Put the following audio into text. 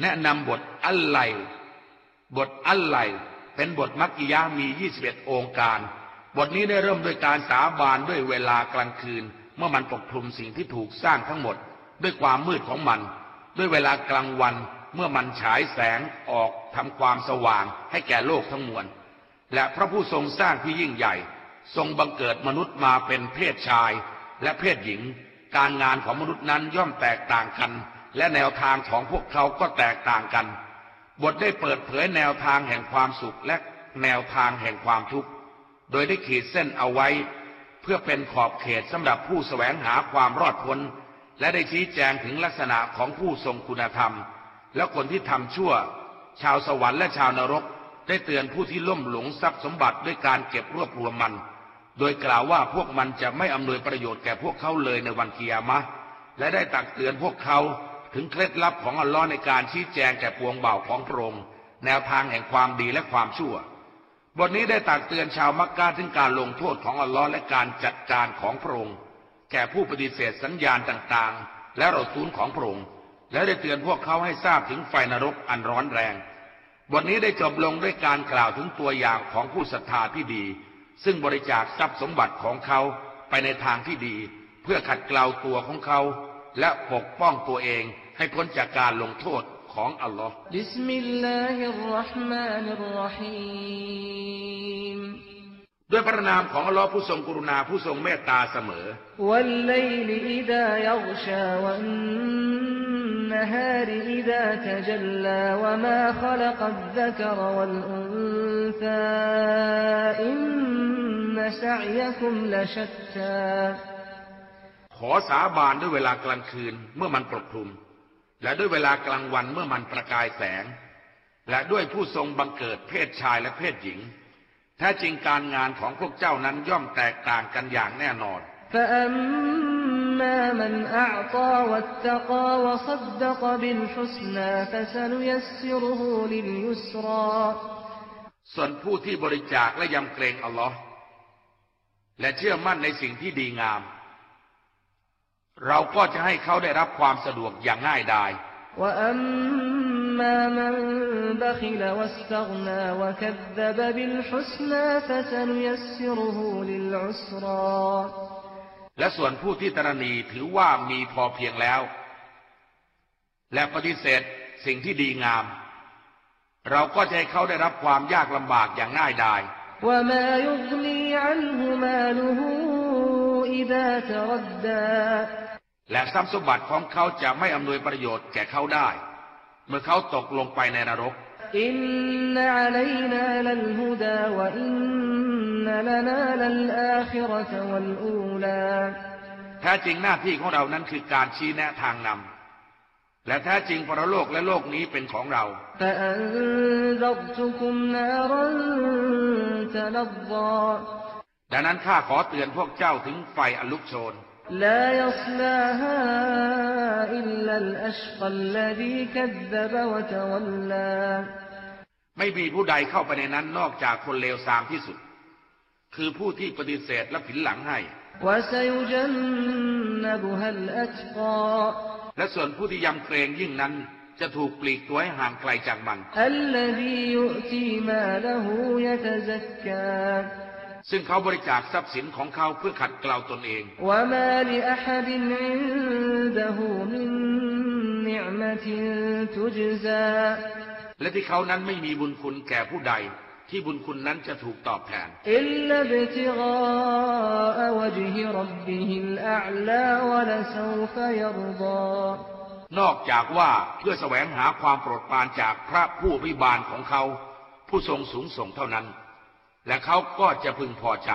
แนะนำบทอัลไลบทอัลไลเป็นบทมักกิยามี 21 องค์การ บทนี้ได้เริ่มด้วยการสาบานด้วยเวลากลางคืน เมื่อมันปกคลุมสิ่งที่ถูกสร้างทั้งหมด ด้วยความมืดของมัน ด้วยเวลากลางวันเมื่อมันฉายแสงออกทำความสว่างให้แก่โลกทั้งมวล และพระผู้ทรงสร้างที่ยิ่งใหญ่ ทรงบังเกิดมนุษย์มาเป็นเพศชายและเพศหญิง การงานของมนุษย์นั้นย่อมแตกต่างกัน และแนวทางของพวกเขาก็แตกต่างกัน บทได้เปิดเผยแนวทางแห่งความสุขและแนวทางแห่งความทุกข์ โดยได้ขีดเส้นเอาไว้ เพื่อเป็นขอบเขตสำหรับผู้แสวงหาความรอดพ้น และได้ชี้แจงถึงลักษณะของผู้ทรงคุณธรรม และคนที่ทำชั่ว ชาวสวรรค์และชาวนรก ได้เตือนผู้ที่ล่มหลงทรัพย์สมบัติด้วยการเก็บรวบรวมมัน โดยกล่าวว่าพวกมันจะไม่อำนวยประโยชน์แก่พวกเขาเลยในวันกิยามะและได้ตักเตือนพวกเขา ถึงเคล็ดลับของอัลลอฮ์ในการชี้แจงแก่ปวงเบาของพระองค์แนวทางแห่งความดีและความชั่ว บทนี้ได้ตักเตือนชาวมักกะถึงการลงโทษของอัลลอฮ์และการจัดการของพระองค์แก่ผู้ปฏิเสธสัญญาณต่างๆ และราซูลของพระองค์และได้เตือนพวกเขาให้ทราบถึงไฟนรกอันร้อนแรง บทนี้ได้จบลงด้วยการกล่าวถึงตัวอย่างของผู้ศรัทธาที่ดี ซึ่งบริจาคทรัพย์สมบัติของเขาไปในทางที่ดี เพื่อขัดเกลาตัวของเขา และปกป้องตัวเอง ให้พ้นจากการลงโทษของอัลลอฮ์بسم الله الرحمن الرحيمด้วยพระนามของอัลลอฮ์ผู้ทรงกรุณาผู้ทรงเมตตาเสมอوالليل إذا يغشى والنهار إذا تجلى وما خلق الذكر والأنثىซาอินนสะยคุมลชัตตาขอสาบานด้วยเวลากลางคืนเมื่อมันปกคลุม และด้วยเวลากลางวันเมื่อมันประกายแสง และด้วยผู้ทรงบังเกิดเพศชายและเพศหญิง แท้จริงการงานของพวกเจ้านั้นย่อมแตกต่างกันอย่างแน่นอนส่วนผู้ที่บริจาคและยำเกรงอัลลอฮ์และเชื่อมั่นในสิ่งที่ดีงาม เราก็จะให้เขาได้รับความสะดวกอย่างง่ายดาย وأما من بخل واستغنى وكذب بالحسنى فسنيسره للعسرى และส่วนผู้ที่ตรณีถือว่ามีพอเพียงแล้ว และปฏิเสธสิ่งที่ดีงาม เราก็จะให้เขาได้รับความยากลำบากอย่างง่ายดาย وما يغني عنه ماله إذا تردى และทรัพย์สมบัติของเขาจะไม่อำนวยประโยชน์แก่เขาได้ เมื่อเขาตกลงไปในนรก إن علينا للهدى وإن لنا للآخرة والأولى แท้จริงหน้าที่ของเรานั้นคือการชี้แนะทางนำและแท้จริงปรโลกและโลกนี้เป็นของเรา فأنذرتكم نارا تلظى ดังนั้นข้าขอเตือนพวกเจ้าถึงไฟอลุกโชน لا يصلاها إلا الأشقى الذي كذب وتولى ไม่มีผู้ใดเข้าไปในนั้นนอกจากคนเลวทรามที่สุด คือผู้ที่ปฏิเสธและผินหลังให้ وسيجنبها الأتقى และส่วนผู้ที่ยำเกรงยิ่งนั้น จะถูกปลีกตัวให้ห่างไกลจากมัน الذي يؤتي ماله يتزكى ซึ่งเขาบริจาคทรัพย์สินของเขาเพื่อขัดเกลาตนเองและที่เขานั้นไม่มีบุญคุณแก่ผู้ใด ที่บุญคุณนั้นจะถูกตอบแทนนอกจากว่าเพื่อแสวงหาความโปรดปรานจากพระผู้วิบาลของเขา ผู้ทรงสูงส่งเท่านั้น และเขาก็จะพึงพอใจ